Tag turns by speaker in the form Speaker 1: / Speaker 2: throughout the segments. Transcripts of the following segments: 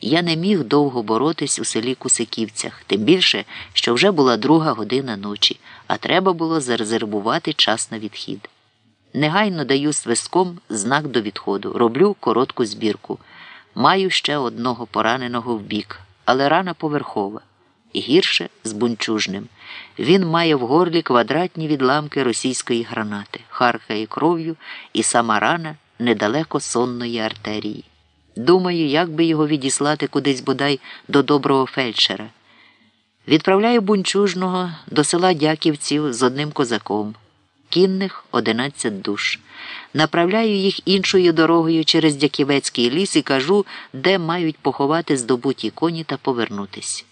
Speaker 1: я не міг довго боротись у селі Кусиківцях, тим більше, що вже була друга година ночі, а треба було зарезервувати час на відхід. Негайно даю свистком знак до відходу, роблю коротку збірку. Маю ще одного пораненого в бік, але рана поверхова. І гірше з бунчужним. Він має в горлі квадратні відламки російської гранати, харкає кров'ю, і сама рана недалеко сонної артерії. Думаю, як би його відіслати кудись бодай до доброго фельдшера. Відправляю бунчужного до села Дяківців з одним козаком. Кінних 11 душ. Направляю їх іншою дорогою через Дяківецький ліс і кажу, де мають поховати здобуті коні та повернутись.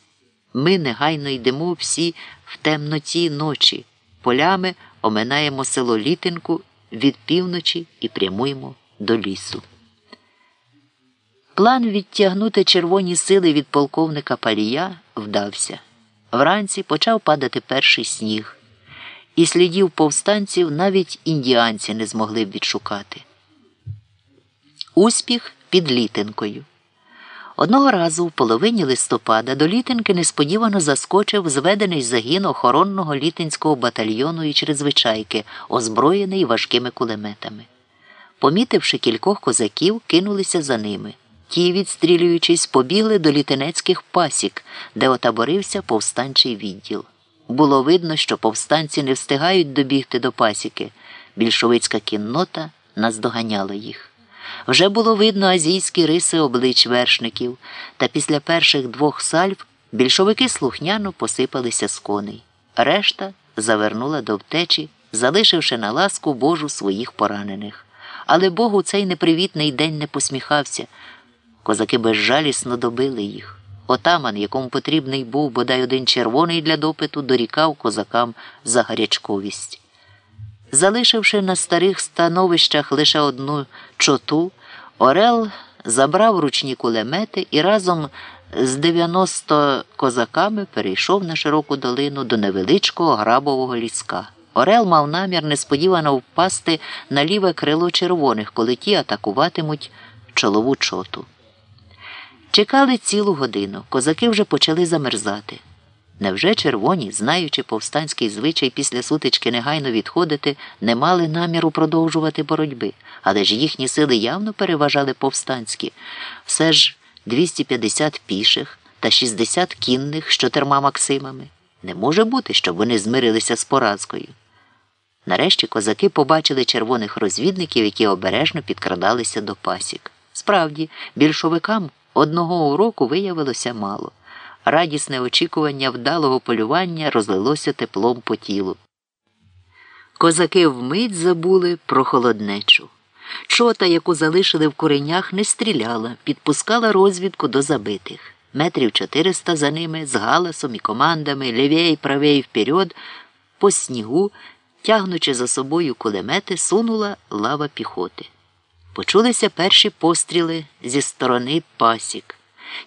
Speaker 1: Ми негайно йдемо всі в темноті ночі, полями оминаємо село Літинку від півночі і прямуємо до лісу. План відтягнути червоні сили від полковника Палія вдався. Вранці почав падати перший сніг, і слідів повстанців навіть індіанці не змогли б відшукати. Успіх під літинкою. Одного разу в половині листопада до літинки несподівано заскочив зведений загін охоронного літинського батальйону і чрезвичайки, озброєний важкими кулеметами. Помітивши кількох козаків, кинулися за ними. Ті, відстрілюючись, побігли до літинецьких пасік, де отаборився повстанчий відділ. Було видно, що повстанці не встигають добігти до пасіки. Більшовицька кіннота наздоганяла їх. Вже було видно азійські риси облич вершників, та після перших двох сальв більшовики слухняно посипалися з коней. Решта завернула до втечі, залишивши на ласку Божу своїх поранених. Але Бог у цей непривітний день не посміхався. Козаки безжалісно добили їх. Отаман, якому потрібний був бодай один червоний для допиту, дорікав козакам за гарячковість. Залишивши на старих становищах лише одну чоту, Орел забрав ручні кулемети і разом з 90 козаками перейшов на широку долину до невеличкого грабового ліска. Орел мав намір несподівано впасти на ліве крило червоних, коли ті атакуватимуть чолову чоту. Чекали цілу годину, козаки вже почали замерзати. Невже червоні, знаючи повстанський звичай після сутички негайно відходити, не мали наміру продовжувати боротьби, але ж їхні сили явно переважали повстанські, все ж 250 піших та 60 кінних з чотирма максимами. Не може бути, щоб вони змирилися з поразкою. Нарешті козаки побачили червоних розвідників, які обережно підкрадалися до пасік. Справді, більшовикам одного уроку виявилося мало. Радісне очікування вдалого полювання розлилося теплом по тілу. Козаки вмить забули про холоднечу. Чота, яку залишили в куренях, не стріляла, підпускала розвідку до забитих. Метрів чотириста за ними з галасом і командами лівей, правей вперед, по снігу, тягнучи за собою кулемети, сунула лава піхоти. Почулися перші постріли зі сторони пасік.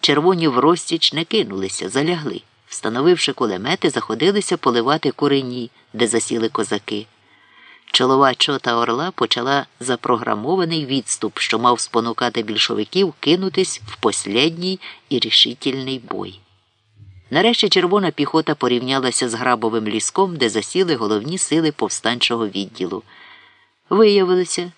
Speaker 1: Червоні в розтіч не кинулися, залягли. Встановивши кулемети, заходилися поливати курені, де засіли козаки. Чолова чота орла почала запрограмований відступ, що мав спонукати більшовиків кинутись в послідній і рішительний бой. Нарешті червона піхота порівнялася з грабовим ліском, де засіли головні сили повстанчого відділу. Виявилося,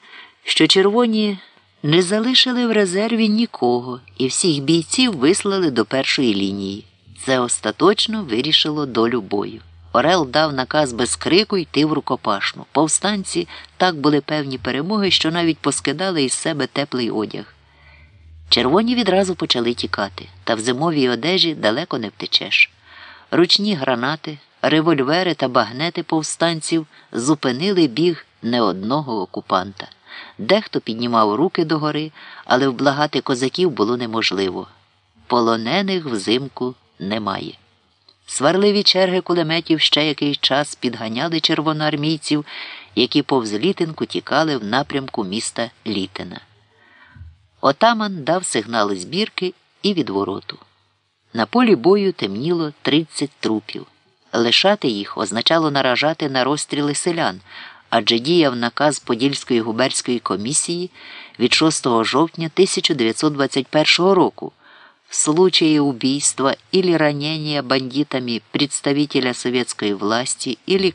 Speaker 1: що червоні не залишили в резерві нікого, і всіх бійців вислали до першої лінії. Це остаточно вирішило долю бою. Орел дав наказ без крику йти в рукопашну. Повстанці так були певні перемоги, що навіть поскидали із себе теплий одяг. Червоні відразу почали тікати, та в зимовій одежі далеко не втечеш. Ручні гранати, револьвери та багнети повстанців зупинили біг не одного окупанта. Дехто піднімав руки догори, але вблагати козаків було неможливо. Полонених взимку немає. Сварливі черги кулеметів ще якийсь час підганяли червоноармійців, які повз літинку тікали в напрямку міста Літина. Отаман дав сигнали збірки і відвороту. На полі бою темніло 30 трупів. Лишати їх означало наражати на розстріли селян адже діяв наказ Подільської губерської комісії від 6 жовтня 1921 року. в случае убийства или ранения бандитами представителя советской власти или